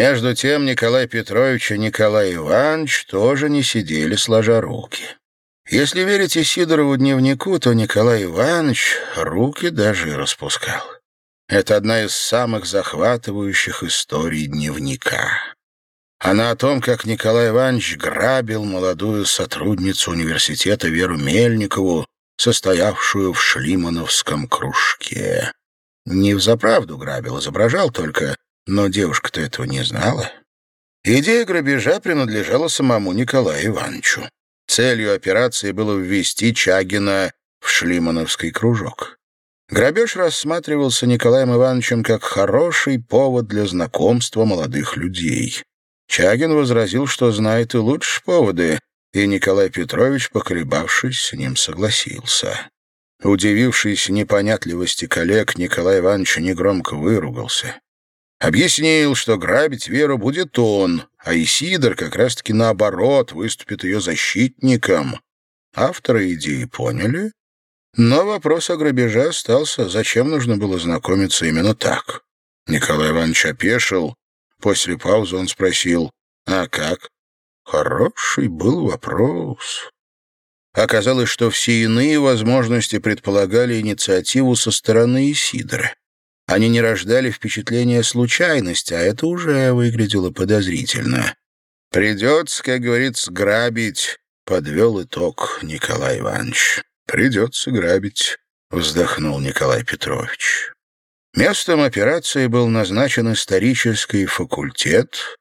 Между тем Николай Петрович и Николай Иванович тоже не сидели сложа руки. Если верить Сидорову дневнику, то Николай Иванович руки даже и распускал. Это одна из самых захватывающих историй дневника. Она о том, как Николай Иванович грабил молодую сотрудницу университета Веру Мельникову, состоявшую в шлимановском кружке. Не взаправду грабил, изображал только, но девушка-то этого не знала. Идея грабежа принадлежала самому Николаю Ивановичу. Целью операции было ввести Чагина в шлимановский кружок. Грабеж рассматривался Николаем Ивановичем как хороший повод для знакомства молодых людей. Чагин возразил, что знает и лучше поводы, и Николай Петрович, поколебавшись, с ним согласился. Удивившись непонятливости коллег, Николай Иванович негромко выругался. Объяснил, что грабить Веру будет он, а Исидор как раз-таки наоборот выступит ее защитником. Авторы идеи поняли, но вопрос о грабеже остался, зачем нужно было знакомиться именно так. Николай Иванович опешил, После паузы он спросил, «А как?» Хороший был вопрос. Оказалось, что все иные возможности предполагали инициативу со стороны Исидора. Они не рождали впечатления случайности, а это уже выглядело подозрительно. «Придется, как говорится, грабить», — подвел итог Николай Иванович. «Придется грабить», — вздохнул Николай Петрович. Местом операции был назначен исторический факультет,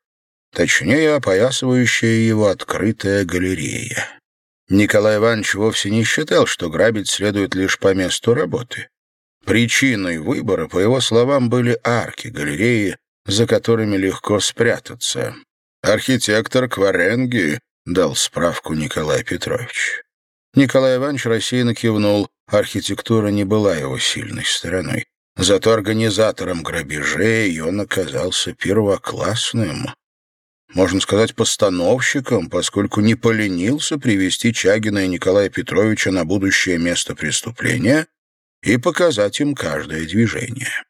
точнее, опоясывающая его открытая галерея. Николай Иванович вовсе не считал, что грабить следует лишь по месту работы. Причиной выбора, по его словам, были арки галереи, за которыми легко спрятаться. Архитектор Кваренги дал справку Николай Петрович. Николай Иванович рассеянно кивнул, архитектура не была его сильной стороной. Зато организатором грабежей он оказался первоклассным. Можно сказать, постановщиком, поскольку не поленился привести Чагина и Николая Петровича на будущее место преступления и показать им каждое движение.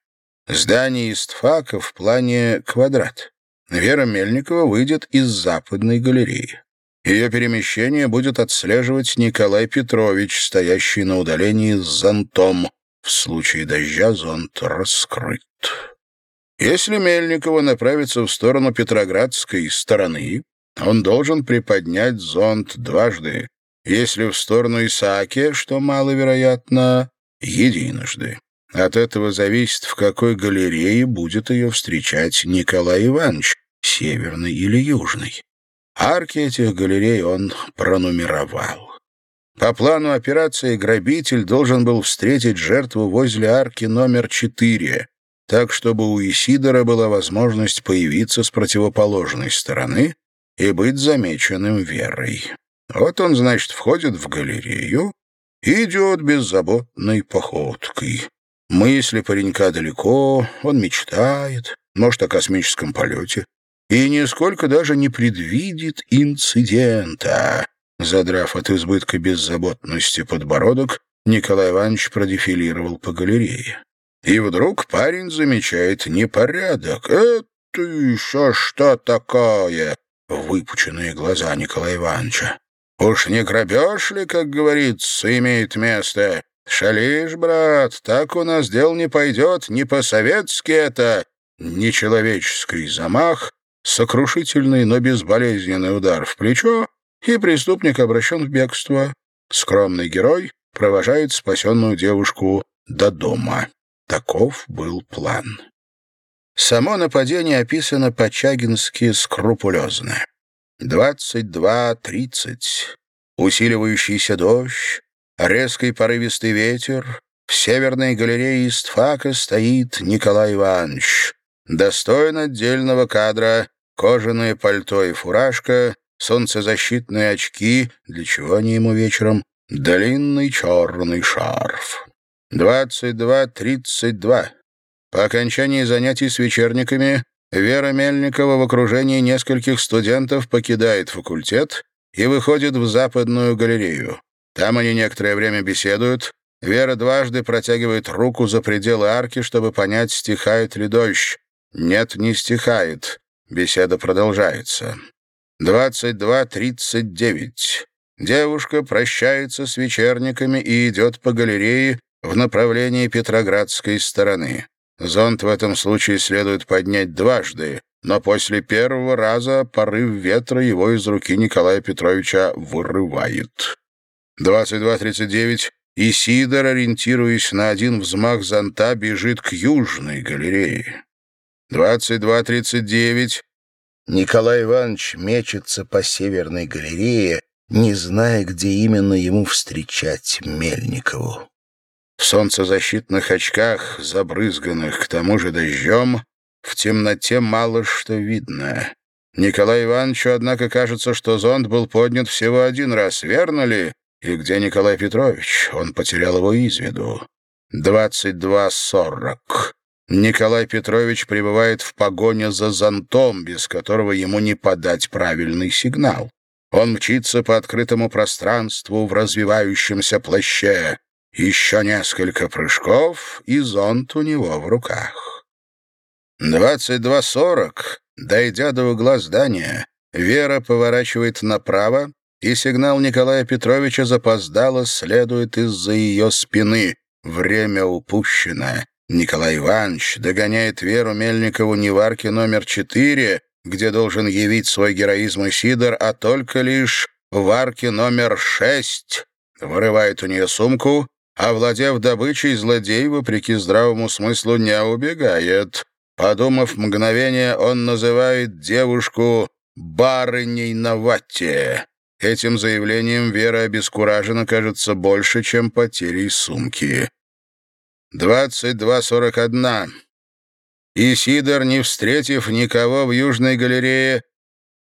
Здание истфака в плане квадрат. Вера Мельникова выйдет из западной галереи. Ее перемещение будет отслеживать Николай Петрович, стоящий на удалении с зонтом, в случае дождя зонт раскрыт. Если Мельникова направится в сторону Петроградской стороны, он должен приподнять зонт дважды, если в сторону Исааки, что маловероятно, единожды. От этого зависит, в какой галерее будет ее встречать Николай Иванович, северный или южный. Арки этих галерей он пронумеровал. По плану операции грабитель должен был встретить жертву возле арки номер 4, так чтобы у Исидора была возможность появиться с противоположной стороны и быть замеченным Верой. Вот он, значит, входит в галерею идет беззаботной походкой. Мысли паренька далеко, он мечтает, может, о космическом полете, и нисколько даже не предвидит инцидента. Задрав от избытка беззаботности подбородок, Николай Иванович продефилировал по галерее. И вдруг парень замечает непорядок. «Это еще что такое?» Выпученные глаза Николая Ивановича. «Уж не грабеж ли, как говорится, имеет место? Шалишь, брат, так у нас дел не пойдет, не по-советски это. Нечеловеческий замах, сокрушительный, но безболезненный удар в плечо, и преступник обращен в бегство. Скромный герой провожает спасенную девушку до дома. Таков был план. Само нападение описано по-чагински скрупулезно. 22.30. Усиливающийся дождь, резкий порывистый ветер. В северной галерее Истфака стоит Николай Иванович. Достоин отдельного кадра, кожаное пальто и фуражка, солнцезащитные очки, для чего они ему вечером, длинный черный шарф. Двадцать два тридцать два. По окончании занятий с вечерниками Вера Мельникова в окружении нескольких студентов покидает факультет и выходит в западную галерею. Там они некоторое время беседуют. Вера дважды протягивает руку за пределы арки, чтобы понять, стихает ли дождь. Нет, не стихает. Беседа продолжается. 22.39. Девушка прощается с вечерниками и идет по галерее в направлении Петроградской стороны. Зонт в этом случае следует поднять дважды, но после первого раза порыв ветра его из руки Николая Петровича вырывает. 22.39. Исидор, ориентируясь на один взмах зонта, бежит к южной галерее. 22.39. Николай Иванович мечется по северной галерее, не зная, где именно ему встречать Мельникову. В солнцезащитных очках, забрызганных к тому же дождем, в темноте мало что видно. Николаю Ивановичу, однако, кажется, что зонт был поднят всего один раз, верно ли? И где Николай Петрович? Он потерял его из виду. Двадцать два сорок. Николай Петрович пребывает в погоне за зонтом, без которого ему не подать правильный сигнал. Он мчится по открытому пространству в развивающемся плаще. Еще несколько прыжков, и зонт у него в руках. Двадцать два сорок. Дойдя до угла здания, Вера поворачивает направо, и сигнал Николая Петровича запоздало следует из-за ее спины. Время упущено. Николай Иванович догоняет Веру Мельникову не в арке номер четыре, где должен явить свой героизм и Сидор, а только лишь в арке номер шесть. Вырывает у нее сумку, овладев добычей, злодей, вопреки здравому смыслу, не убегает. Подумав мгновение, он называет девушку «барыней на ватте». Этим заявлением Вера обескуражена, кажется, больше, чем потерей сумки. Двадцать два сорок одна. И Сидор, не встретив никого в Южной галерее,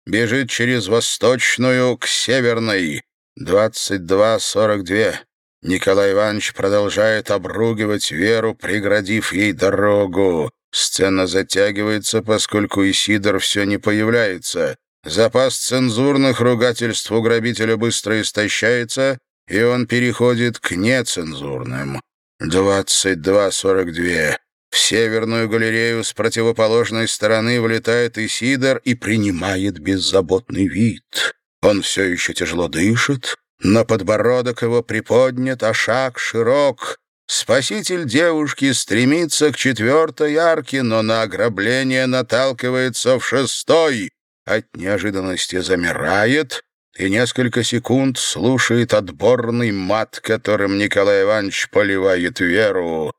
бежит через Восточную к Северной. Двадцать два сорок две. Николай Иванович продолжает обругивать Веру, преградив ей дорогу. Сцена затягивается, поскольку Исидор все не появляется. Запас цензурных ругательств у грабителя быстро истощается, и он переходит к нецензурным. Двадцать два сорок две. В северную галерею с противоположной стороны влетает Исидор и принимает беззаботный вид. Он все еще тяжело дышит, но подбородок его приподнят, а шаг широк. Спаситель девушки стремится к четвертой арке, но на ограбление наталкивается в шестой. От неожиданности замирает и несколько секунд слушает отборный мат, которым Николай Иванович поливает Веру.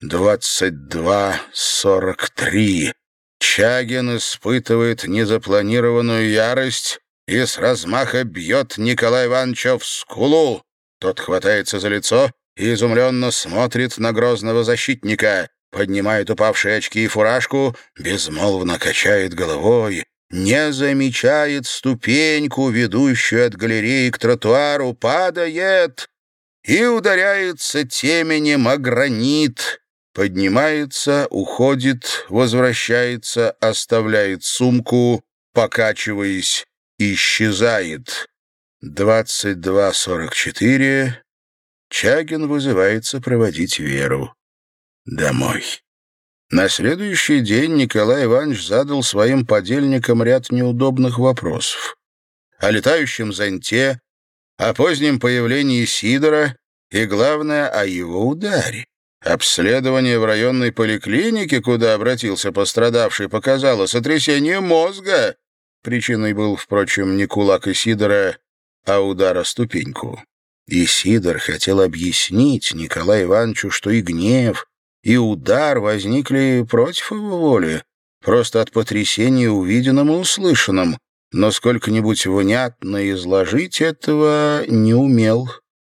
Двадцать два сорок три. Чагин испытывает незапланированную ярость и с размаха бьет Николая Ивановича в скулу. Тот хватается за лицо и изумленно смотрит на грозного защитника, поднимает упавшие очки и фуражку, безмолвно качает головой не замечает ступеньку, ведущую от галереи к тротуару, падает и ударяется теменем о гранит, поднимается, уходит, возвращается, оставляет сумку, покачиваясь, исчезает. 22.44. Чагин вызывается проводить Веру домой. На следующий день Николай Иванович задал своим подельникам ряд неудобных вопросов. О летающем зонте, о позднем появлении Сидора и, главное, о его ударе. Обследование в районной поликлинике, куда обратился пострадавший, показало сотрясение мозга. Причиной был, впрочем, не кулак Исидора, а удар о ступеньку. Исидор хотел объяснить Николаю Ивановичу, что и гнев, и удар возникли против его воли, просто от потрясения увиденным и услышанным, но сколько-нибудь внятно изложить этого не умел.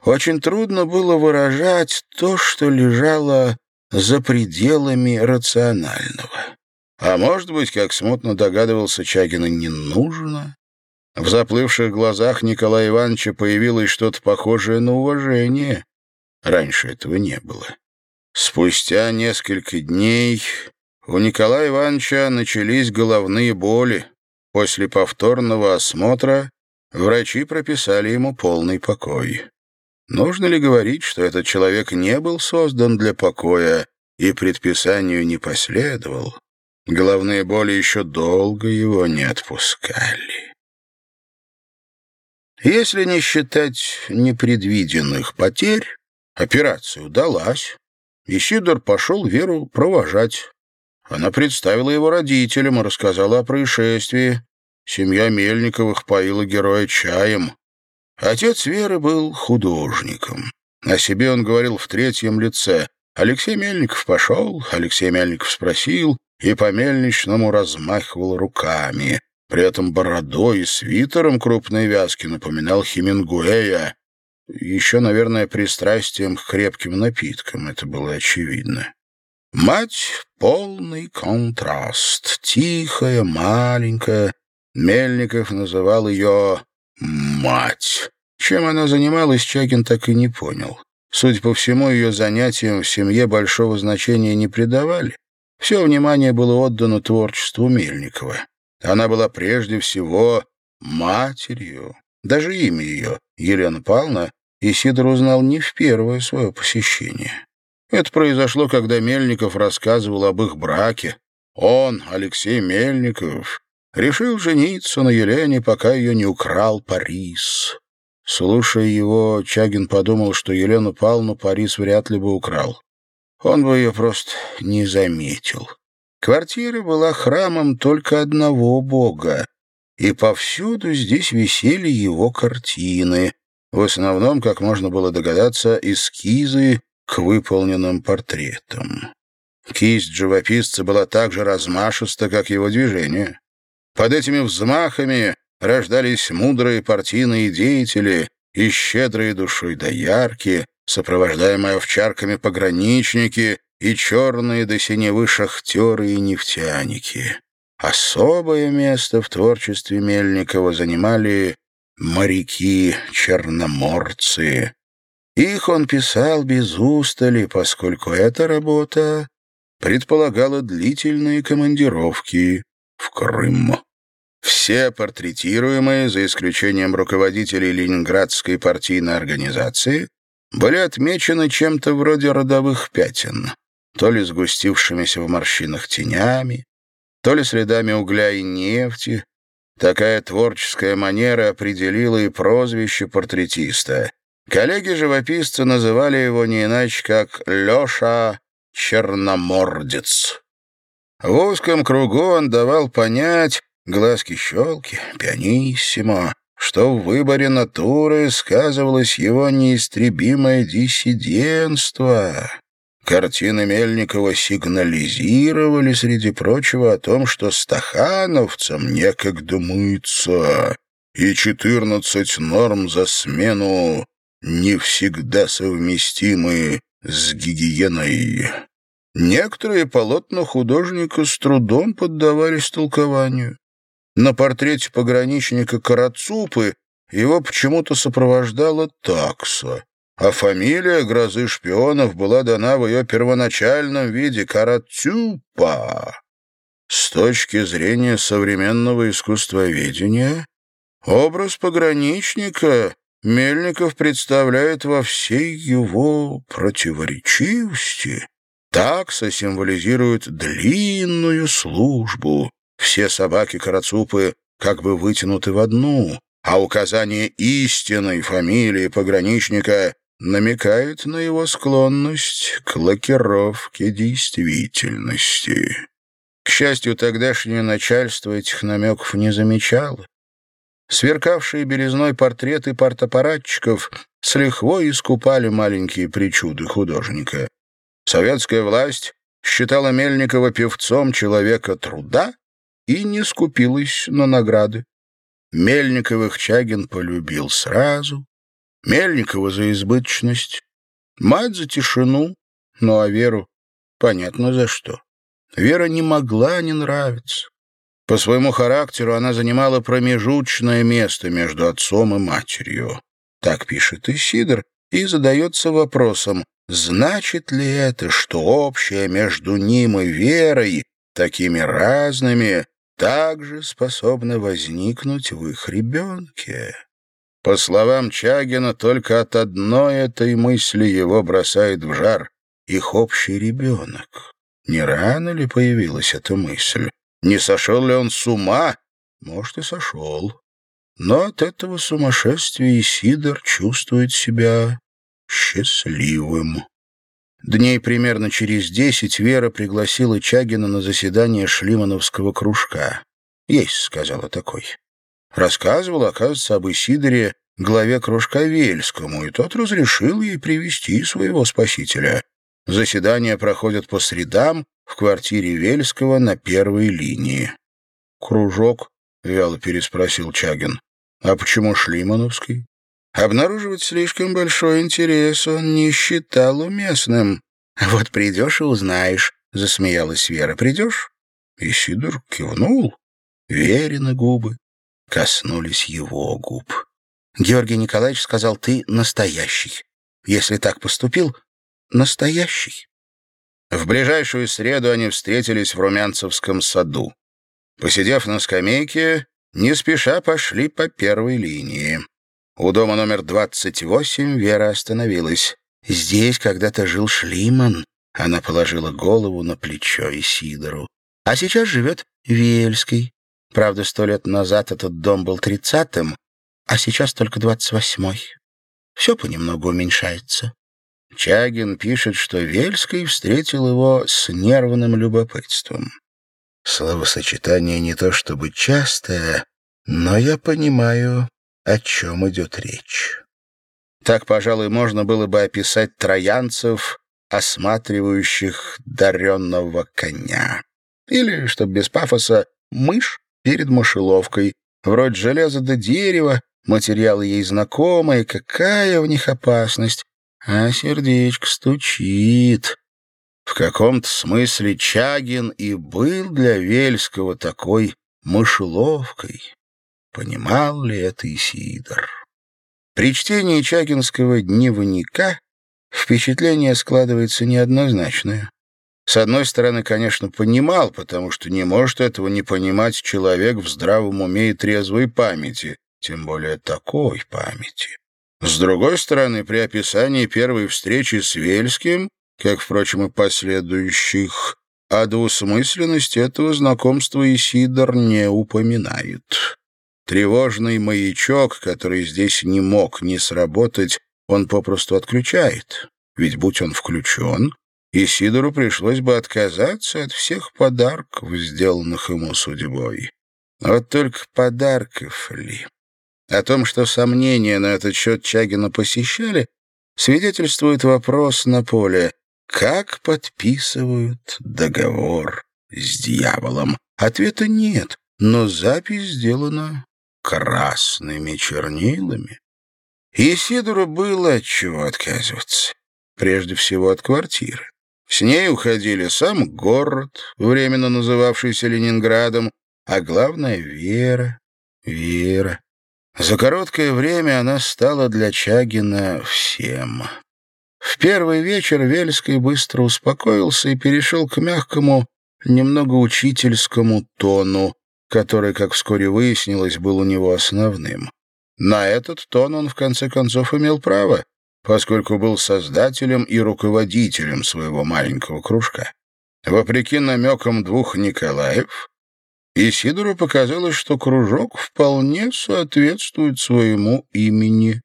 Очень трудно было выражать то, что лежало за пределами рационального. А может быть, как смутно догадывался Чагина, не нужно? В заплывших глазах Николая Ивановича появилось что-то похожее на уважение. Раньше этого не было. Спустя несколько дней у Николая Ивановича начались головные боли. После повторного осмотра врачи прописали ему полный покой. Нужно ли говорить, что этот человек не был создан для покоя и предписанию не последовал? Головные боли еще долго его не отпускали. Если не считать непредвиденных потерь, операция удалась. И Сидор пошел Веру провожать. Она представила его родителям и рассказала о происшествии. Семья Мельниковых поила героя чаем. Отец Веры был художником. О себе он говорил в третьем лице. Алексей Мельников пошел, Алексей Мельников спросил и по мельничному размахивал руками. При этом бородой и свитером крупной вязки напоминал Хемингуэя. Еще, наверное, пристрастием к крепким напиткам, это было очевидно. Мать — полный контраст, тихая, маленькая. Мельников называл ее «мать». Чем она занималась, Чагин так и не понял. Судя по всему, ее занятиям в семье большого значения не придавали. Все внимание было отдано творчеству Мельникова. Она была прежде всего матерью. Даже имя ее, Елена Павловна, Исидор узнал не в первое свое посещение. Это произошло, когда Мельников рассказывал об их браке. Он, Алексей Мельников, решил жениться на Елене, пока ее не украл Парис. Слушая его, Чагин подумал, что Елену Павловну Парис вряд ли бы украл. Он бы ее просто не заметил. Квартира была храмом только одного бога, и повсюду здесь висели его картины, в основном, как можно было догадаться, эскизы к выполненным портретам. Кисть живописца была так же размашиста, как его движение. Под этими взмахами рождались мудрые партийные деятели и щедрые душой доярки, сопровождаемые овчарками пограничники и черные до синевы шахтеры и нефтяники. Особое место в творчестве Мельникова занимали моряки-черноморцы. Их он писал без устали, поскольку эта работа предполагала длительные командировки в Крым. Все портретируемые, за исключением руководителей Ленинградской партийной организации, были отмечены чем-то вроде родовых пятен, то ли сгустившимися в морщинах тенями, то ли следами угля и нефти. Такая творческая манера определила и прозвище портретиста. Коллеги-живописцы называли его не иначе, как Леша Черномордец. В узком кругу он давал понять, глазки-щелки, пианиссимо, что в выборе натуры сказывалось его неистребимое диссидентство. Картины Мельникова сигнализировали, среди прочего, о том, что стахановцам некогда мыться, и четырнадцать норм за смену не всегда совместимы с гигиеной. Некоторые полотна художника с трудом поддавались толкованию. На портрете пограничника Карацупы его почему-то сопровождала такса, а фамилия грозы шпионов была дана в ее первоначальном виде Карацупа. С точки зрения современного искусствоведения, образ пограничника Мельников представляет во всей его противоречивости. Такса символизирует длинную службу, все собаки Карацупы как бы вытянуты в одну, а указание истинной фамилии пограничника намекает на его склонность к лакировке действительности. К счастью, тогдашнее начальство этих намеков не замечало. Сверкавшие белизной портреты партапаратчиков с лихвой искупали маленькие причуды художника. Советская власть считала Мельникова певцом человека труда и не скупилась на награды. Мельниковых Чагин полюбил сразу, Мельникова за избыточность, мать за тишину, ну а Веру понятно за что. Вера не могла не нравиться. По своему характеру она занимала промежуточное место между отцом и матерью. Так пишет Исидор и задается вопросом, значит ли это, что общее между ним и Верой, такими разными, также способна возникнуть в их ребенке. По словам Чагина, только от одной этой мысли его бросает в жар их общий ребенок. Не рано ли появилась эта мысль? Не сошел ли он с ума? Может, и сошел. Но от этого сумасшествия Сидор чувствует себя счастливым. Дней примерно через десять Вера пригласила Чагина на заседание Шлимановского кружка. «Есть», — сказала такой. Рассказывала, оказывается, об Исидоре главе кружка Вельскому, и тот разрешил ей привести своего спасителя. Заседания проходят по средам в квартире Вельского на первой линии. «Кружок?» — вяло переспросил Чагин. «А почему Шлимановский?» Обнаруживать слишком большой интерес он не считал уместным. «Вот придешь и узнаешь», — засмеялась Вера. «Придешь?» И Сидор кивнул. Верины губы коснулись его губ. Георгий Николаевич сказал, ты настоящий. Если так поступил, настоящий. В ближайшую среду они встретились в Румянцевском саду. Посидев на скамейке, не спеша пошли по первой линии. У дома номер 28 Вера остановилась. Здесь когда-то жил Шлиман. Она положила голову на плечо Исидору. А сейчас живет Вельский. Правда, сто лет назад этот дом был тридцатым, а сейчас только двадцать восьмой. Все понемногу уменьшается. Чагин пишет, что Вельский встретил его с нервным любопытством. Словосочетание не то чтобы частое, но я понимаю, о чем идет речь. Так, пожалуй, можно было бы описать троянцев, осматривающих даренного коня. Или, чтобы без пафоса, мышь перед мышеловкой. Вроде железа до дерева, Материалы ей знакомые, какая в них опасность. А сердечко стучит. В каком-то смысле Чагин и был для Вельского такой мышеловкой. Понимал ли это Исидор? При чтении Чагинского дневника впечатление складывается неоднозначное. С одной стороны, конечно, понимал, потому что не может этого не понимать человек в здравом уме и трезвой памяти тем более такой памяти. С другой стороны, при описании первой встречи с Вельским, как, впрочем, и последующих, о двусмысленности этого знакомства Исидор не упоминает. Тревожный маячок, который здесь не мог не сработать, он попросту отключает. Ведь будь он включен, Исидору пришлось бы отказаться от всех подарков, сделанных ему судьбой. Вот только подарков ли? О том, что сомнения на этот счет Чагина посещали, свидетельствует вопрос на поле «Как подписывают договор с дьяволом?» Ответа нет, но запись сделана красными чернилами. И Сидору было от чего отказываться. Прежде всего от квартиры. С ней уходили сам город, временно называвшийся Ленинградом, а главное — Вера, Вера. За короткое время она стала для Чагина всем. В первый вечер Вельский быстро успокоился и перешел к мягкому, немного учительскому тону, который, как вскоре выяснилось, был у него основным. На этот тон он, в конце концов, имел право, поскольку был создателем и руководителем своего маленького кружка. Вопреки намекам двух Николаев, и Сидору показалось, что кружок вполне соответствует своему имени.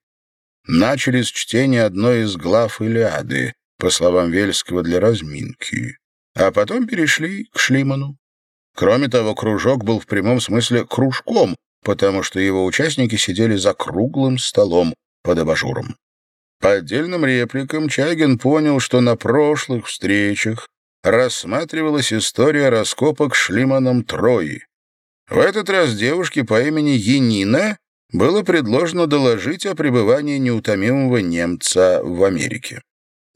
Начали с чтения одной из глав Илиады, по словам Вельского, для разминки, а потом перешли к Шлиману. Кроме того, кружок был в прямом смысле кружком, потому что его участники сидели за круглым столом под абажуром. По отдельным репликам Чагин понял, что на прошлых встречах рассматривалась история раскопок Шлиманом Трои. В этот раз девушке по имени Енина было предложено доложить о пребывании неутомимого немца в Америке.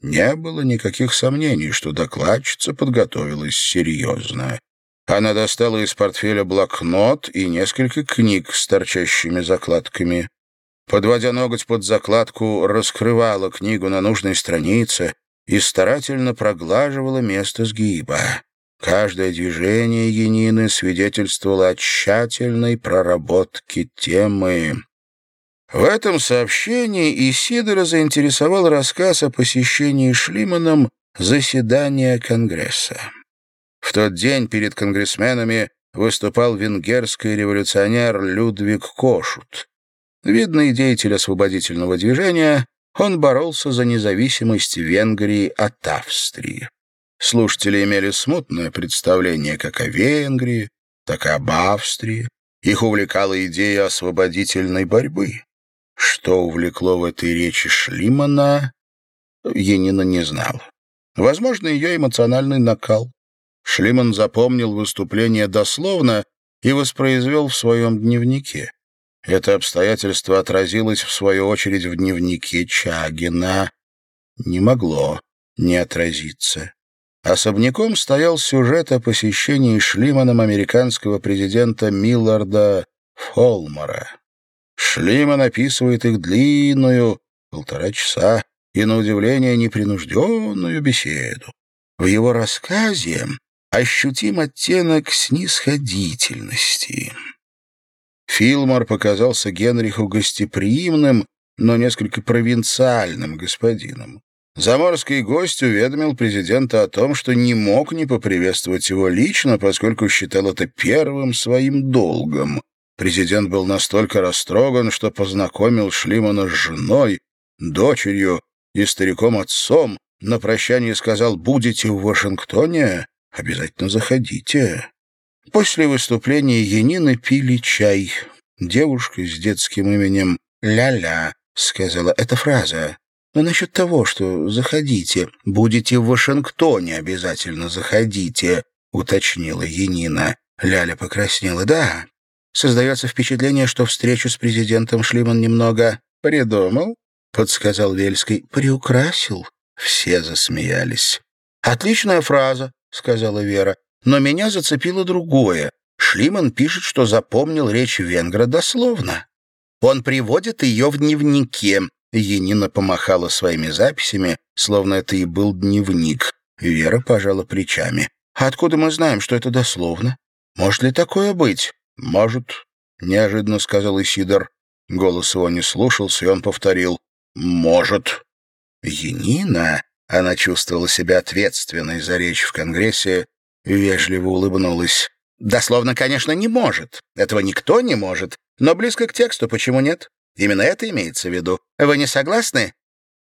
Не было никаких сомнений, что докладчица подготовилась серьезно. Она достала из портфеля блокнот и несколько книг с торчащими закладками. Подводя ноготь под закладку, раскрывала книгу на нужной странице и старательно проглаживала место сгиба. Каждое движение Янины свидетельствовало о тщательной проработке темы. В этом сообщении Исидора заинтересовал рассказ о посещении Шлиманом заседания Конгресса. В тот день перед конгрессменами выступал венгерский революционер Людвиг Кошут. Видный деятель освободительного движения, он боролся за независимость Венгрии от Австрии. Слушатели имели смутное представление как о Венгрии, так и об Австрии. Их увлекала идея освободительной борьбы. Что увлекло в этой речи Шлимана, Енина не знала. Возможно, ее эмоциональный накал. Шлиман запомнил выступление дословно и воспроизвел в своем дневнике. Это обстоятельство отразилось, в свою очередь, в дневнике Чагина. Не могло не отразиться. Особняком стоял сюжет о посещении Шлиманом американского президента Милларда Фолмара. Шлиман описывает их длинную, полтора часа, и, на удивление, непринужденную беседу. В его рассказе ощутим оттенок снисходительности. Филмор показался Генриху гостеприимным, но несколько провинциальным господином. Заморский гость уведомил президента о том, что не мог не поприветствовать его лично, поскольку считал это первым своим долгом. Президент был настолько растроган, что познакомил Шлимана с женой, дочерью и стариком-отцом, на прощание сказал «Будете в Вашингтоне? Обязательно заходите». После выступления Янины пили чай. Девушка с детским именем «Ля-ля» сказала «Это фраза». Но насчет того, что «заходите», «будете в Вашингтоне, обязательно заходите», — уточнила Янина. Ляля покраснела. «Да, создается впечатление, что встречу с президентом Шлиман немного придумал», — подсказал Вельский. «Приукрасил». Все засмеялись. «Отличная фраза», — сказала Вера. «Но меня зацепило другое. Шлиман пишет, что запомнил речь Венгра дословно. Он приводит ее в дневнике, Енина помахала своими записями, словно это и был дневник. Вера пожала плечами. «А откуда мы знаем, что это дословно? Может ли такое быть?» «Может», — неожиданно сказал Исидор. Голос его не слушался, и он повторил «может». Енина, она чувствовала себя ответственной за речь в Конгрессе, вежливо улыбнулась. «Дословно, конечно, не может. Этого никто не может. Но близко к тексту, почему нет? Именно это имеется в виду. Вы не согласны?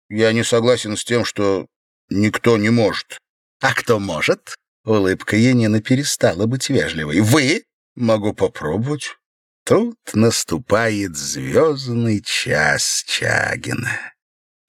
Я не согласен с тем, что никто не может. А кто может? Улыбка Енина перестала быть вежливой. Вы? Могу попробовать. Тут наступает звездный час Чагина.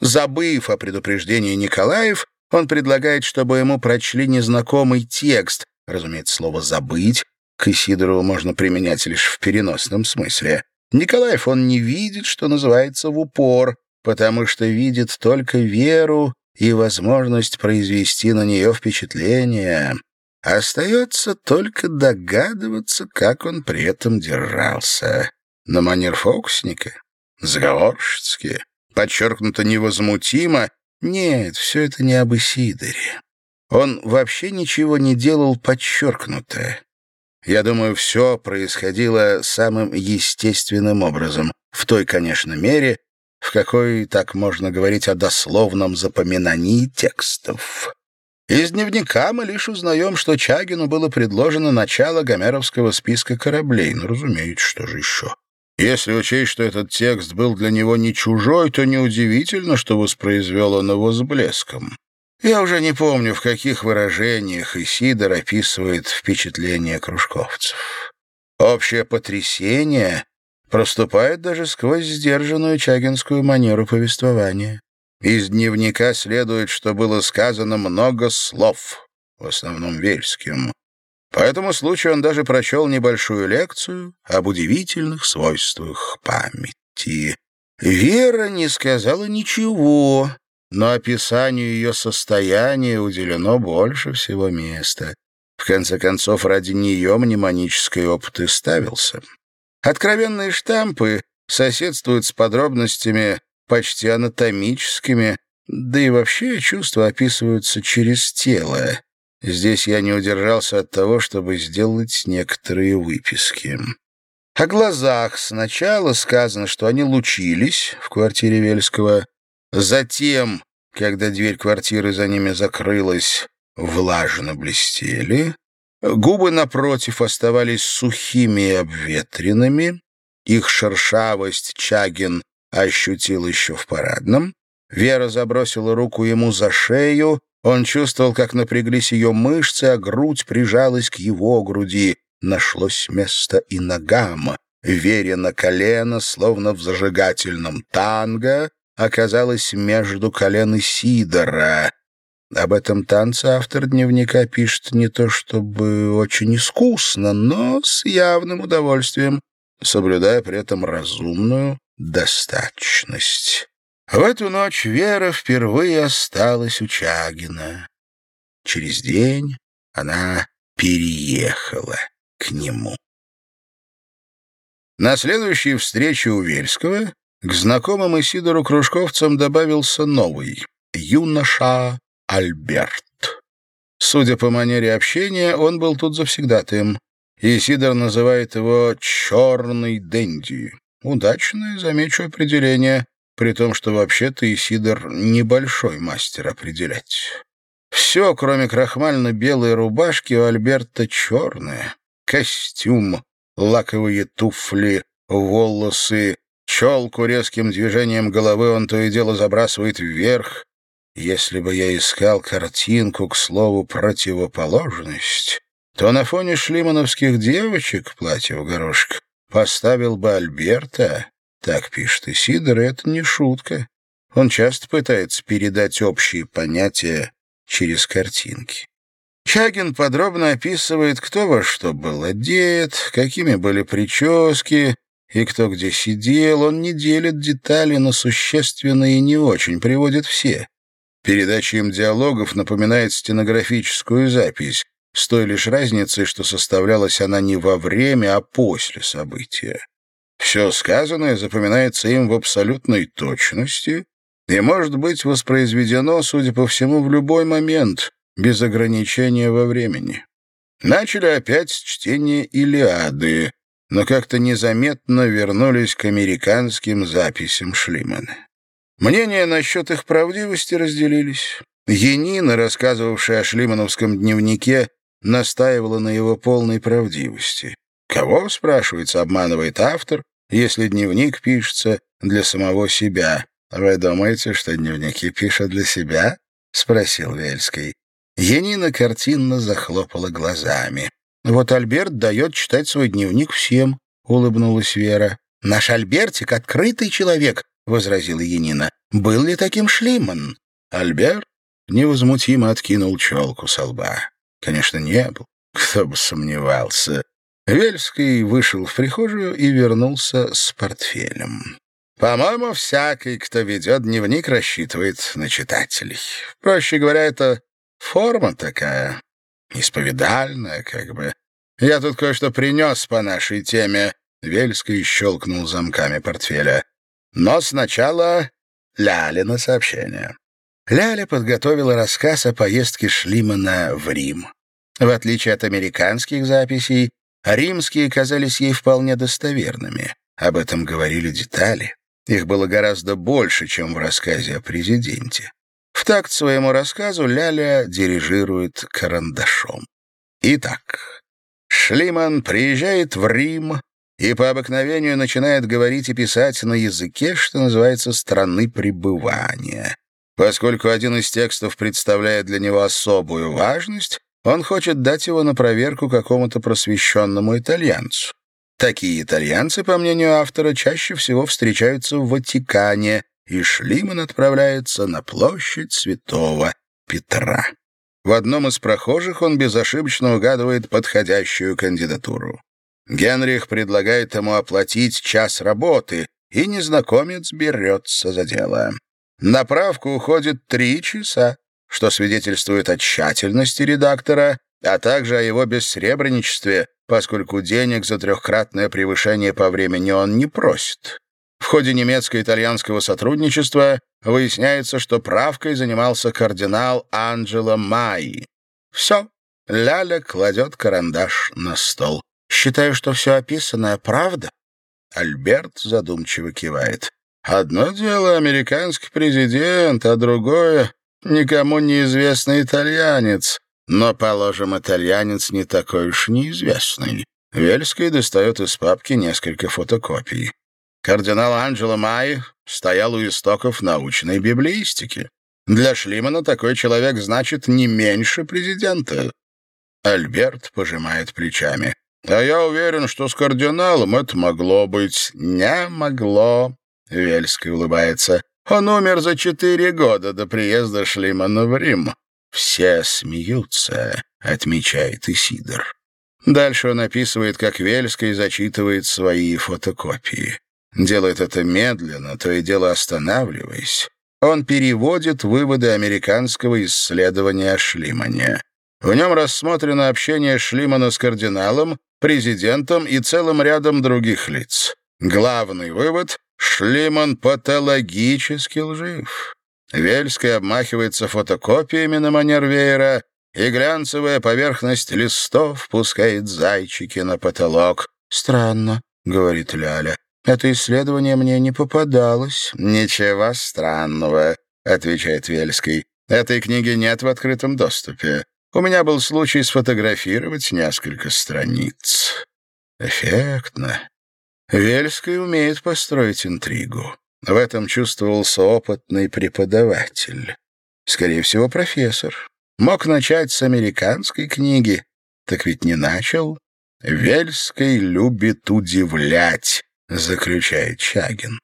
Забыв о предупреждении Николаев, он предлагает, чтобы ему прочли незнакомый текст. Разумеется, слово «забыть» к Исидорову можно применять лишь в переносном смысле. Николаев он не видит, что называется, в упор, потому что видит только веру и возможность произвести на нее впечатление. Остается только догадываться, как он при этом держался. На манер фокусника? Заговорщицки? Подчеркнуто невозмутимо? Нет, все это не об Исидоре. Он вообще ничего не делал подчеркнуто. Я думаю, все происходило самым естественным образом, в той, конечно, мере, в какой так можно говорить о дословном запоминании текстов. Из дневника мы лишь узнаем, что Чагину было предложено начало гомеровского списка кораблей. Ну, разумеется, что же еще. Если учесть, что этот текст был для него не чужой, то неудивительно, что воспроизвел он его с блеском. Я уже не помню, в каких выражениях Исидор описывает впечатления кружковцев. Общее потрясение проступает даже сквозь сдержанную чагинскую манеру повествования. Из дневника следует, что было сказано много слов, в основном вельским. По этому случаю он даже прочел небольшую лекцию об удивительных свойствах памяти. Вера не сказала ничего, но описанию ее состояния уделено больше всего места. В конце концов, ради нее мнемонический опыт и ставился. Откровенные штампы соседствуют с подробностями почти анатомическими, да и вообще чувства описываются через тело. Здесь я не удержался от того, чтобы сделать некоторые выписки. О глазах сначала сказано, что они лучились в квартире Вельского, Затем, когда дверь квартиры за ними закрылась, влажно блестели. Губы, напротив, оставались сухими и обветренными. Их шершавость Чагин ощутил еще в парадном. Вера забросила руку ему за шею. Он чувствовал, как напряглись ее мышцы, а грудь прижалась к его груди. Нашлось место и ногам. Вере на колено, словно в зажигательном танго, оказалась между колен и Сидора. Об этом танце автор дневника пишет не то чтобы очень искусно, но с явным удовольствием, соблюдая при этом разумную достаточность. В эту ночь Вера впервые осталась у Чагина. Через день она переехала к нему. На следующей встрече у Вельского к знакомым Исидору кружковцам добавился новый — юноша Альберт. Судя по манере общения, он был тут завсегдатаем. Исидор называет его «черный денди». Удачное, замечу, определение, при том, что вообще-то Исидор небольшой мастер определять. Все, кроме крахмально-белой рубашки, у Альберта черное. Костюм, лаковые туфли, волосы, челку резким движением головы он то и дело забрасывает вверх. Если бы я искал картинку, к слову, противоположность, то на фоне шлимановских девочек, платье в горошек, поставил бы Альберта, так пишет Исидор, и это не шутка. Он часто пытается передать общие понятия через картинки. Чагин подробно описывает, кто во что был одет, какими были прически и кто где сидел. Он не делит детали на существенные и не очень, приводит все. Передача им диалогов напоминает стенографическую запись, с той лишь разницей, что составлялась она не во время, а после события. Все сказанное запоминается им в абсолютной точности и может быть воспроизведено, судя по всему, в любой момент, без ограничения во времени. Начали опять с чтения «Илиады», но как-то незаметно вернулись к американским записям Шлимана. Мнения насчет их правдивости разделились. Енина, рассказывавшая о шлимановском дневнике, настаивала на его полной правдивости. Кого, спрашивается, обманывает автор, если дневник пишется для самого себя? «Вы думаете, что дневники пишут для себя?» — спросил Вельский. Енина картинно захлопала глазами. «Вот Альберт дает читать свой дневник всем», — улыбнулась Вера. «Наш Альбертик — открытый человек», — возразила Енина. «Был ли таким Шлиман?» Альберт невозмутимо откинул челку со лба. Конечно, не был. Кто бы сомневался. Вельский вышел в прихожую и вернулся с портфелем. По-моему, всякий, кто ведет дневник, рассчитывает на читателей. Проще говоря, это форма такая, исповедальная, как бы. Я тут кое-что принес по нашей теме. Вельский щелкнул замками портфеля. Но сначала Лялина сообщение. Ляля подготовила рассказ о поездке Шлимана в Рим. В отличие от американских записей, римские казались ей вполне достоверными. Об этом говорили детали. Их было гораздо больше, чем в рассказе о президенте. В такт своему рассказу Ляля дирижирует карандашом. Итак, Шлиман приезжает в Рим и по обыкновению начинает говорить и писать на языке, что называется «страны пребывания». Поскольку один из текстов представляет для него особую важность, он хочет дать его на проверку какому-то просвещенному итальянцу. Такие итальянцы, по мнению автора, чаще всего встречаются в Ватикане, и Шлиман отправляется на площадь Святого Петра. В одном из прохожих он безошибочно угадывает подходящую кандидатуру. Генрих предлагает ему оплатить час работы, и незнакомец берется за дело. На правку уходит три часа, что свидетельствует о тщательности редактора, а также о его бессребреничестве, поскольку денег за трехкратное превышение по времени он не просит. В ходе немецко-итальянского сотрудничества выясняется, что правкой занимался кардинал Анджело Майи. Все. Ляля кладет карандаш на стол. «Считаю, что все описанное правда?» Альберт задумчиво кивает. Одно дело американский президент, а другое — никому неизвестный итальянец. Но, положим, итальянец не такой уж неизвестный. Вельский достает из папки несколько фотокопий. Кардинал Анджело Майи стоял у истоков научной библеистики. Для Шлимана такой человек значит не меньше президента. Альберт пожимает плечами. А я уверен, что с кардиналом это могло быть. Не могло. Вельский улыбается. Он умер за четыре года до приезда Шлимана в Рим. Все смеются, отмечает Исидор. Дальше он описывает, как Вельский зачитывает свои фотокопии. Делает это медленно, то и дело останавливаясь. Он переводит выводы американского исследования о Шлимане. В нем рассмотрено общение Шлимана с кардиналом, президентом и целым рядом других лиц. Главный вывод — Шлиман патологически лжив. Вельский обмахивается фотокопиями на манер веера, и глянцевая поверхность листов пускает зайчики на потолок. «Странно», — говорит Ляля. «Это исследование мне не попадалось». «Ничего странного», — отвечает Вельский. «Этой книги нет в открытом доступе. У меня был случай сфотографировать несколько страниц. Эффектно. Вельский умеет построить интригу. В этом чувствовался опытный преподаватель. Скорее всего, профессор. Мог начать с американской книги. Так ведь не начал. Вельский любит удивлять, заключает Чагин.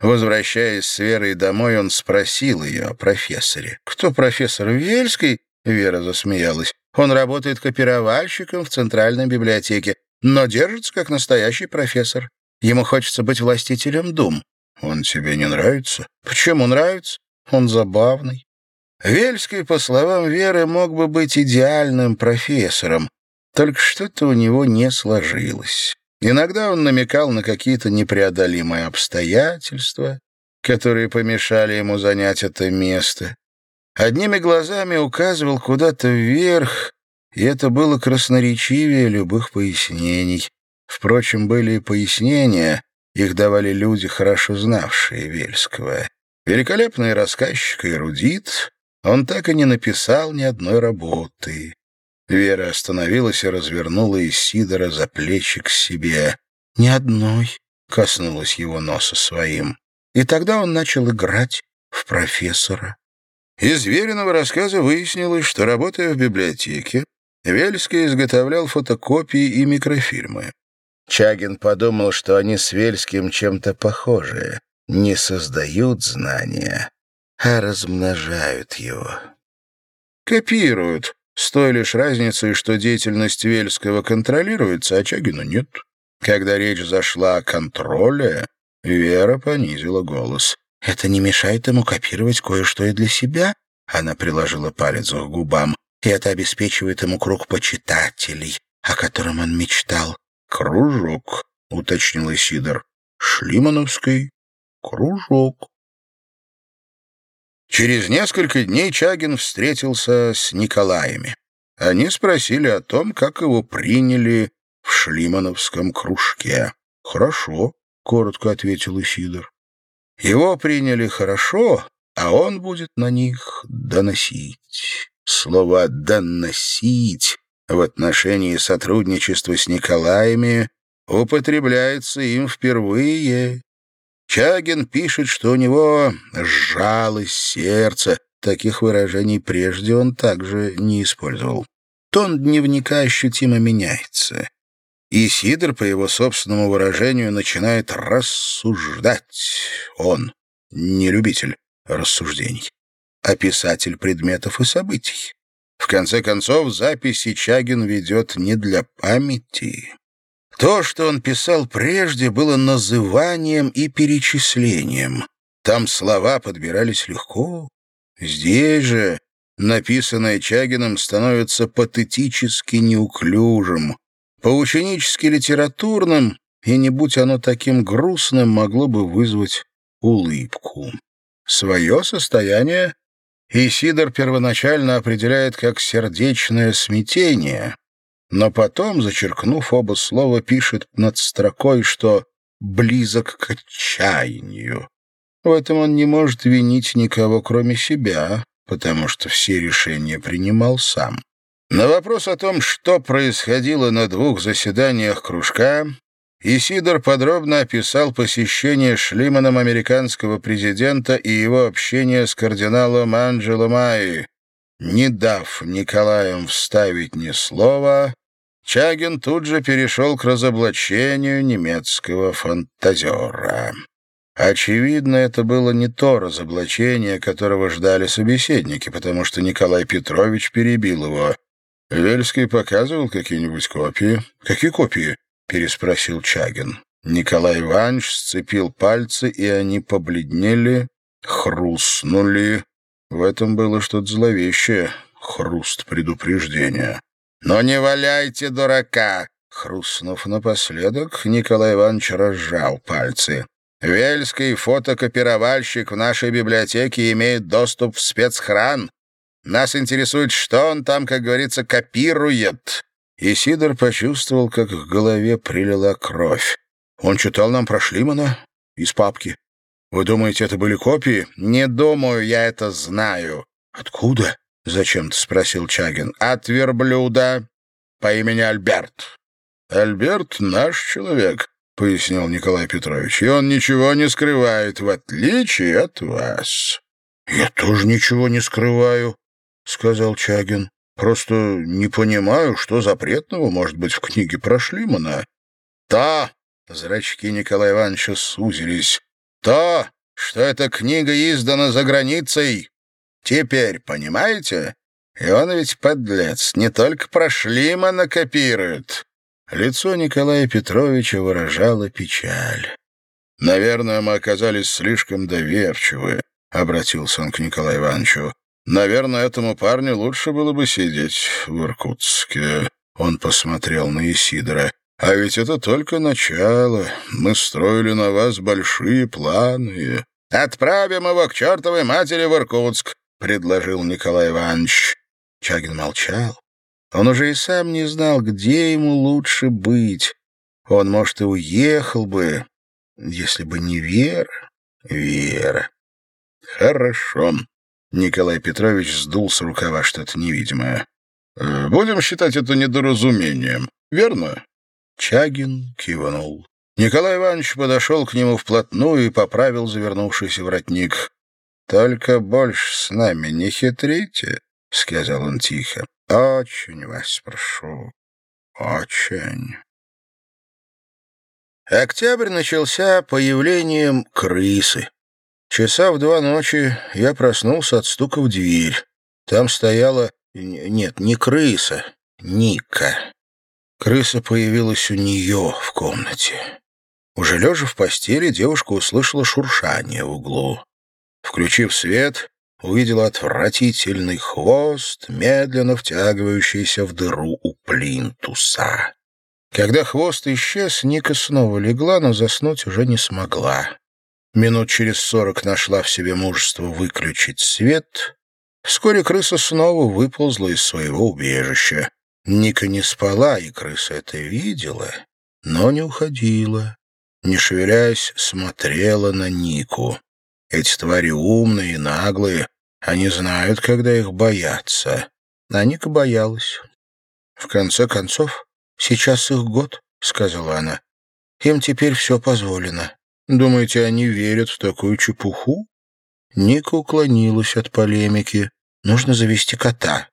Возвращаясь с Верой домой, он спросил ее о профессоре. «Кто профессор Вельский?» Вера засмеялась. «Он работает копировальщиком в Центральной библиотеке, но держится как настоящий профессор. Ему хочется быть властителем дум». «Он тебе не нравится?» «Почему нравится? Он забавный». Вельский, по словам Веры, мог бы быть идеальным профессором, только что-то у него не сложилось. Иногда он намекал на какие-то непреодолимые обстоятельства, которые помешали ему занять это место. Одними глазами указывал куда-то вверх, и это было красноречивее любых пояснений. Впрочем, были и пояснения, их давали люди, хорошо знавшие Вельского. Великолепный рассказчик и эрудит, он так и не написал ни одной работы. Вера остановилась и развернула Исидора за плечи к себе. «Ни одной», — коснулась его носа своим. И тогда он начал играть в профессора. Из веренного рассказа выяснилось, что, работая в библиотеке, Вельский изготовлял фотокопии и микрофильмы. Чагин подумал, что они с Вельским чем-то похожи, не создают знания, а размножают его. Копируют, с той лишь разницей, что деятельность Вельского контролируется, а Чагину нет. Когда речь зашла о контроле, Вера понизила голос. Это не мешает ему копировать кое-что и для себя. Она приложила палец к губам. И это обеспечивает ему круг почитателей, о котором он мечтал. «Кружок», — уточнил Сидор. «Шлимановский кружок». Через несколько дней Чагин встретился с Николаями. Они спросили о том, как его приняли в Шлимановском кружке. «Хорошо», — коротко ответил Исидор. Его приняли хорошо, а он будет на них доносить. Слово «доносить» в отношении сотрудничества с Николаями употребляется им впервые. Чагин пишет, что у него сжалось сердце. Таких выражений прежде он также не использовал. Тон дневника ощутимо меняется. И Сидор, по его собственному выражению, начинает рассуждать. Он не любитель рассуждений, а писатель предметов и событий. В конце концов, записи Чагин ведет не для памяти. То, что он писал прежде, было называнием и перечислением. Там слова подбирались легко. Здесь же написанное Чагиным становится патетически неуклюжим, Поученически литературным, и не будь оно таким грустным, могло бы вызвать улыбку. Свое состояние Исидор первоначально определяет как сердечное смятение, но потом, зачеркнув оба слова, пишет над строкой, что «близок к отчаянию». В этом он не может винить никого, кроме себя, потому что все решения принимал сам. На вопрос о том, что происходило на двух заседаниях кружка, Исидор подробно описал посещение Шлиманом американского президента и его общение с кардиналом Анджело Майи. Не дав Николаем вставить ни слова, Чагин тут же перешел к разоблачению немецкого фантазера. Очевидно, это было не то разоблачение, которого ждали собеседники, потому что Николай Петрович перебил его. «Вельский показывал какие-нибудь копии?» «Какие копии?» — переспросил Чагин. Николай Иванович сцепил пальцы, и они побледнели, хрустнули. В этом было что-то зловещее, хруст предупреждения. «Но не валяйте дурака!» Хрустнув напоследок, Николай Иванович разжал пальцы. Вельский фотокопировальщик в нашей библиотеке имеет доступ в спецхран. Нас интересует, что он там, как говорится, копирует». И Сидор почувствовал, как в голове прилила кровь. «Он читал нам про Шлимана из папки. Вы думаете, это были копии?» «Не думаю, я это знаю». «Откуда?» — зачем-то спросил Чагин. «От верблюда по имени Альберт». «Альберт — наш человек», — пояснил Николай Петрович, — «и он ничего не скрывает, в отличие от вас». «Я тоже ничего не скрываю», — сказал Чагин. «Просто не понимаю, что запретного может быть в книге про Шлимана». «То!» — зрачки Николая Ивановича сузились. «То, что эта книга издана за границей. Теперь понимаете? И он ведь подлец, не только про Шлимана копирует, Лицо Николая Петровича выражало печаль. «Наверное, мы оказались слишком доверчивы», — обратился он к Николаю Ивановичу. «Наверное, этому парню лучше было бы сидеть в Иркутске». Он посмотрел на Исидора. «А ведь это только начало. Мы строили на вас большие планы». «Отправим его к чертовой матери в Иркутск», — предложил Николай Иванович. Чагин молчал. Он уже и сам не знал, где ему лучше быть. Он, может, и уехал бы, если бы не Вера. Вера. Хорошо. Николай Петрович сдул с рукава что-то невидимое. Э, будем считать это недоразумением, верно? Чагин кивнул. Николай Иванович подошел к нему вплотную и поправил завернувшийся воротник. «Только больше с нами не хитрите», — сказал он тихо. Очень вас прошу, очень. Октябрь начался появлением крысы. Часа в два ночи я проснулся от стука в дверь. Там стояла... Нет, не крыса, Ника. Крыса появилась у нее в комнате. Уже лежа в постели, девушка услышала шуршание в углу. Включив свет, увидела отвратительный хвост, медленно втягивающийся в дыру у плинтуса. Когда хвост исчез, Ника снова легла, но заснуть уже не смогла. Минут через сорок нашла в себе мужество выключить свет. Вскоре крыса снова выползла из своего убежища. Ника не спала, и крыса это видела, но не уходила. Не шевелясь, смотрела на Нику. Эти твари умные и наглые. Они знают, когда их боятся. А Ника боялась. В конце концов, сейчас их год, — сказала она. Им теперь все позволено. Думаете, они верят в такую чепуху? Ника уклонилась от полемики. Нужно завести кота.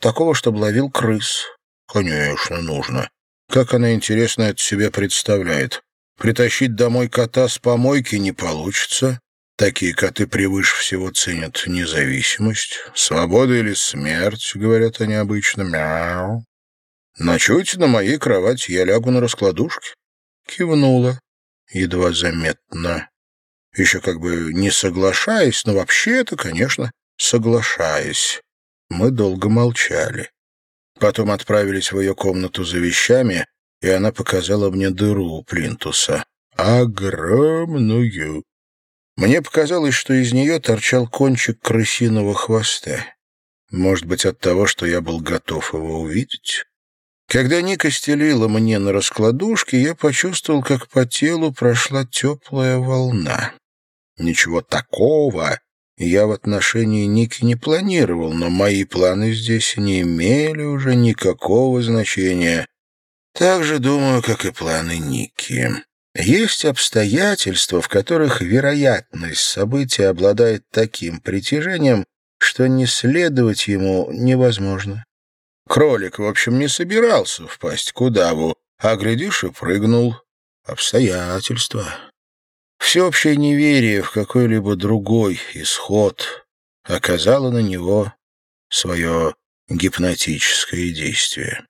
Такого, чтобы ловил крыс. Конечно, нужно. Как она, интересно, это себе представляет. Притащить домой кота с помойки не получится. Такие коты превыше всего ценят независимость, свободу или смерть, говорят они обычно. Мяу. Ночуйте на моей кровати, я лягу на раскладушке. Кивнула, едва заметно. Еще как бы не соглашаясь, но вообще-то, конечно, соглашаясь. Мы долго молчали. Потом отправились в ее комнату за вещами, и она показала мне дыру у плинтуса. Огромную. Мне показалось, что из нее торчал кончик крысиного хвоста. Может быть, от того, что я был готов его увидеть? Когда Ника стелила мне на раскладушке, я почувствовал, как по телу прошла теплая волна. Ничего такого я в отношении Ники не планировал, но мои планы здесь не имели уже никакого значения. Так же думаю, как и планы Ники. Есть обстоятельства, в которых вероятность события обладает таким притяжением, что не следовать ему невозможно. Кролик, в общем, не собирался впасть к удаву, а, глядишь, и прыгнул. Обстоятельства. Всеобщее неверие в какой-либо другой исход оказало на него свое гипнотическое действие.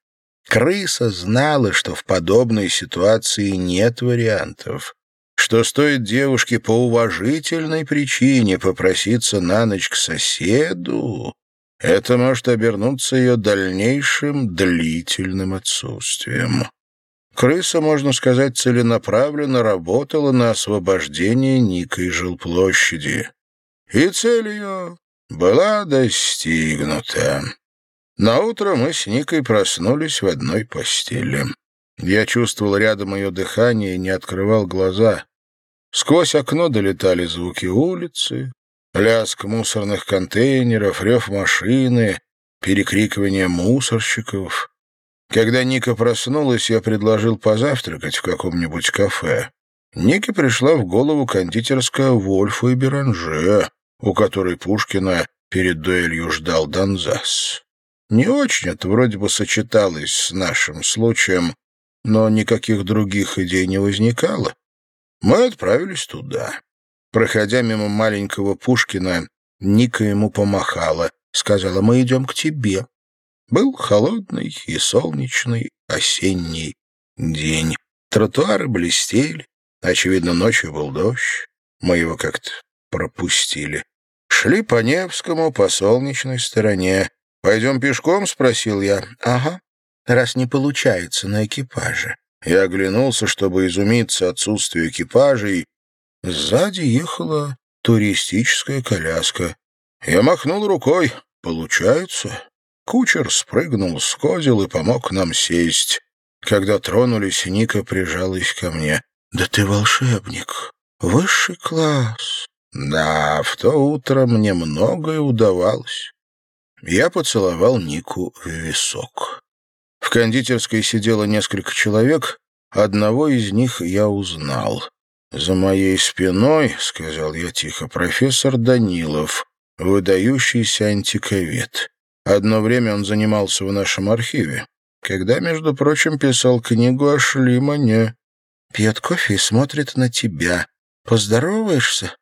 Крыса знала, что в подобной ситуации нет вариантов, что стоит девушке по уважительной причине попроситься на ночь к соседу, это может обернуться ее дальнейшим длительным отсутствием. Крыса, можно сказать, целенаправленно работала на освобождение Никой жилплощади. И цель ее была достигнута. Наутро мы с Никой проснулись в одной постели. Я чувствовал рядом ее дыхание и не открывал глаза. Сквозь окно долетали звуки улицы, лязг мусорных контейнеров, рев машины, перекрикивание мусорщиков. Когда Ника проснулась, я предложил позавтракать в каком-нибудь кафе. Нике пришла в голову кондитерская Вольфа и Беранже, у которой Пушкина перед дуэлью ждал Донзас. Не очень это вроде бы сочеталось с нашим случаем, но никаких других идей не возникало. Мы отправились туда. Проходя мимо маленького Пушкина, Ника ему помахала, сказала, мы идем к тебе. Был холодный и солнечный осенний день. Тротуары блестели. Очевидно, ночью был дождь. Мы его как-то пропустили. Шли по Невскому, по солнечной стороне. «Пойдем пешком?» — спросил я. «Ага, раз не получается на экипаже». Я оглянулся, чтобы изумиться отсутствию экипажей. Сзади ехала туристическая коляска. Я махнул рукой. «Получается?» Кучер спрыгнул с козел и помог нам сесть. Когда тронулись, Ника прижалась ко мне. «Да ты волшебник! Высший класс!» Да, в то утро мне многое удавалось. Я поцеловал Нику в висок. В кондитерской сидело несколько человек, одного из них я узнал. «За моей спиной, — сказал я тихо, — профессор Данилов, выдающийся антиковед. Одно время он занимался в нашем архиве, когда, между прочим, писал книгу о Шлимане. Пьет кофе и смотрит на тебя. Поздороваешься?»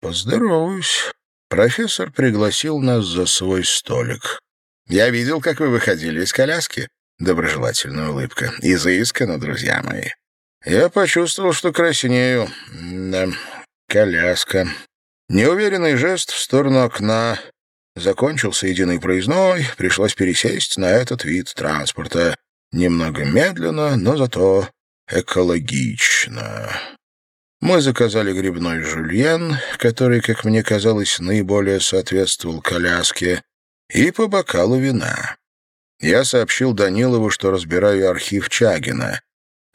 «Поздороваюсь. Профессор пригласил нас за свой столик. «Я видел, как вы выходили из коляски». Доброжелательная улыбка. «Изысканно, друзья мои». Я почувствовал, что краснею. Да, коляска. Неуверенный жест в сторону окна. Закончился единый проездной, пришлось пересесть на этот вид транспорта. Немного медленно, но зато экологично. Мы заказали грибной жульен, который, как мне казалось, наиболее соответствовал коляске, и по бокалу вина. Я сообщил Данилову, что разбираю архив Чагина.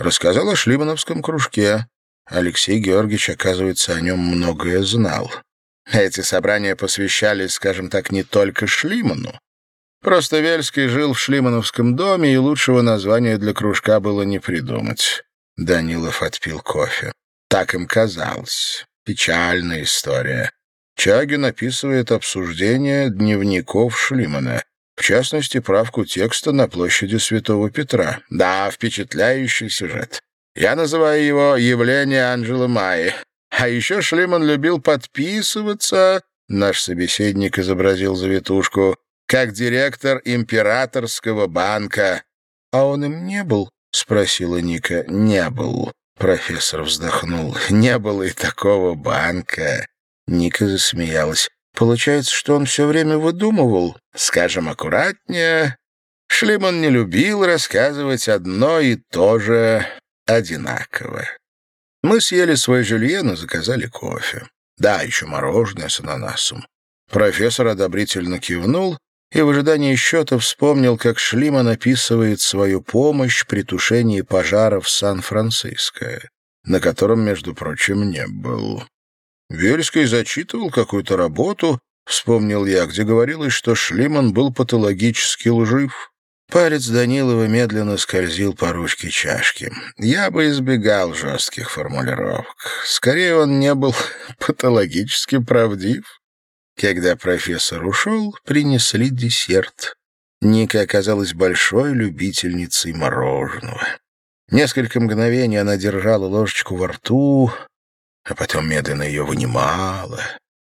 Рассказал о Шлимановском кружке. Алексей Георгиевич, оказывается, о нем многое знал. Эти собрания посвящались, скажем так, не только Шлиману. Просто Вельский жил в Шлимановском доме, и лучшего названия для кружка было не придумать. Данилов отпил кофе. Так им казалось. Печальная история. Чагин описывает обсуждение дневников Шлимана, в частности, правку текста на площади Святого Петра. Да, впечатляющий сюжет. Я называю его «Явление Анжелы Майи». А еще Шлиман любил подписываться, наш собеседник изобразил завитушку, как директор императорского банка. — А он им не был? — спросила Ника. — Не был. Профессор вздохнул. «Не было и такого банка». Ника засмеялась. «Получается, что он все время выдумывал? Скажем аккуратнее. Шлиман не любил рассказывать одно и то же одинаково. Мы съели свой жюльен и заказали кофе. Да, еще мороженое с ананасом. Профессор одобрительно кивнул и в ожидании счета вспомнил, как Шлиман описывает свою помощь при тушении пожаров в Сан-Франциско, на котором, между прочим, не был. Бельский зачитывал какую-то работу, вспомнил я, где говорилось, что Шлиман был патологически лжив. Палец Данилова медленно скользил по ручке чашки. Я бы избегал жестких формулировок. Скорее, он не был патологически правдив. Когда профессор ушел, принесли десерт. Ника оказалась большой любительницей мороженого. Несколько мгновений она держала ложечку во рту, а потом медленно ее вынимала,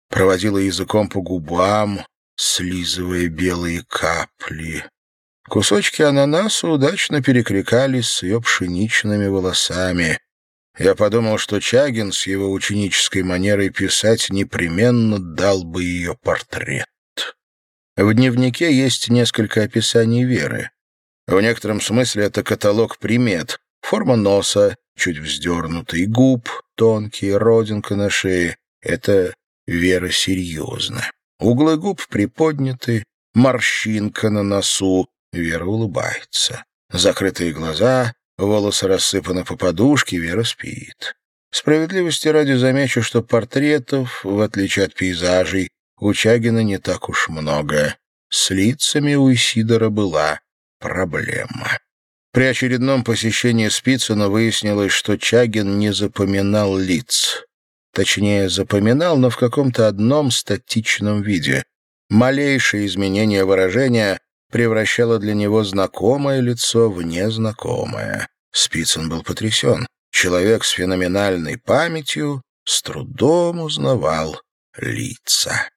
проводила языком по губам, слизывая белые капли. Кусочки ананаса удачно перекликались с ее пшеничными волосами. Я подумал, что Чагин с его ученической манерой писать непременно дал бы ее портрет. В дневнике есть несколько описаний Веры. В некотором смысле это каталог примет. Форма носа, чуть вздернутый, губ, тонкие, родинка на шее. Это Вера серьезно. Углы губ приподняты, морщинка на носу. Вера улыбается. Закрытые глаза, волосы рассыпаны по подушке, Вера спит. Справедливости ради замечу, что портретов, в отличие от пейзажей, у Чагина не так уж много. С лицами у Исидора была проблема. При очередном посещении Спицына выяснилось, что Чагин не запоминал лиц. Точнее, запоминал, но в каком-то одном статичном виде. Малейшее изменение выражения превращало для него знакомое лицо в незнакомое. Спицын был потрясен. Человек с феноменальной памятью с трудом узнавал лица.